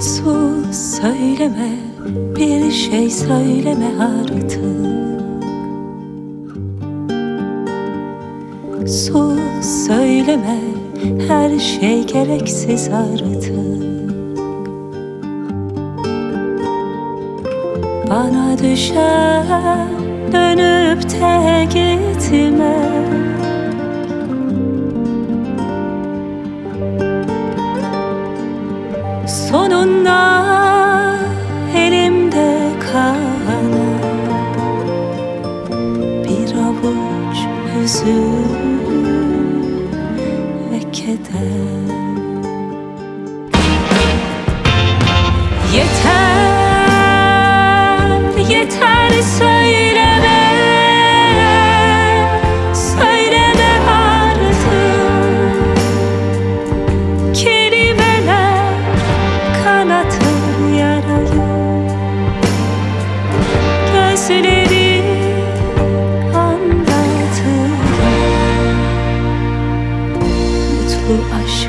Sus söyleme bir şey söyleme artık. Sus söyleme her şey gereksiz artık. Bana düşen dönüp de gitme. Ve keder Yeter, yeter söyleme. Söyleme artık. Kelimeler kanatır yarayı Gözleri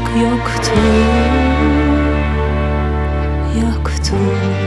aşk yoktur Yoktur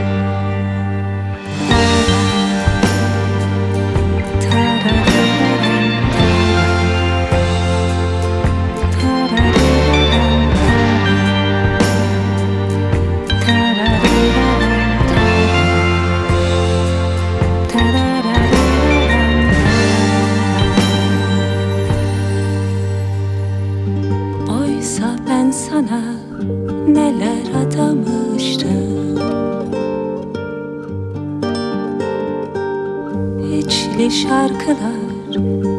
İçli şarkılar,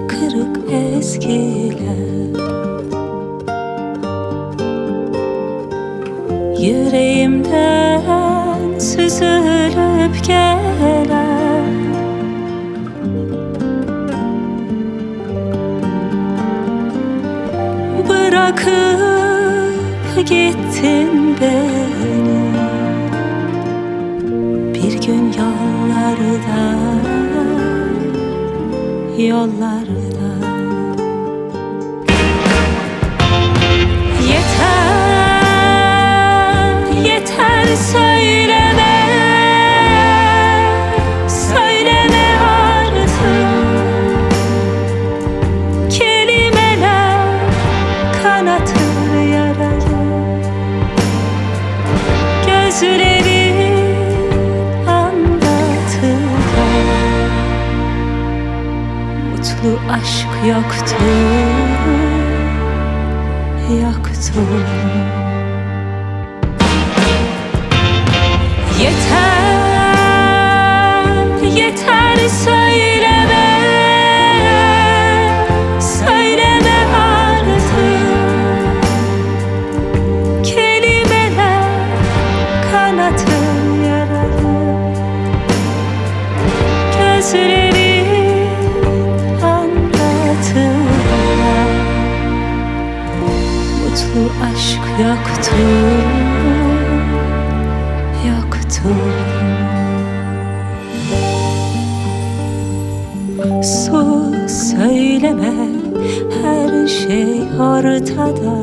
kırık ezgiler Yüreğimden süzülüp gelen Bırakıp gittin beni. Bir gün yollarda Yollarda aşk yoktur Yoktur Yeter, yeter söyleme. Söyleme artık. Kelimeler kanatır yarayı Gözleri Mutlu aşk yoktur Yoktur Sus söyleme her şey ortada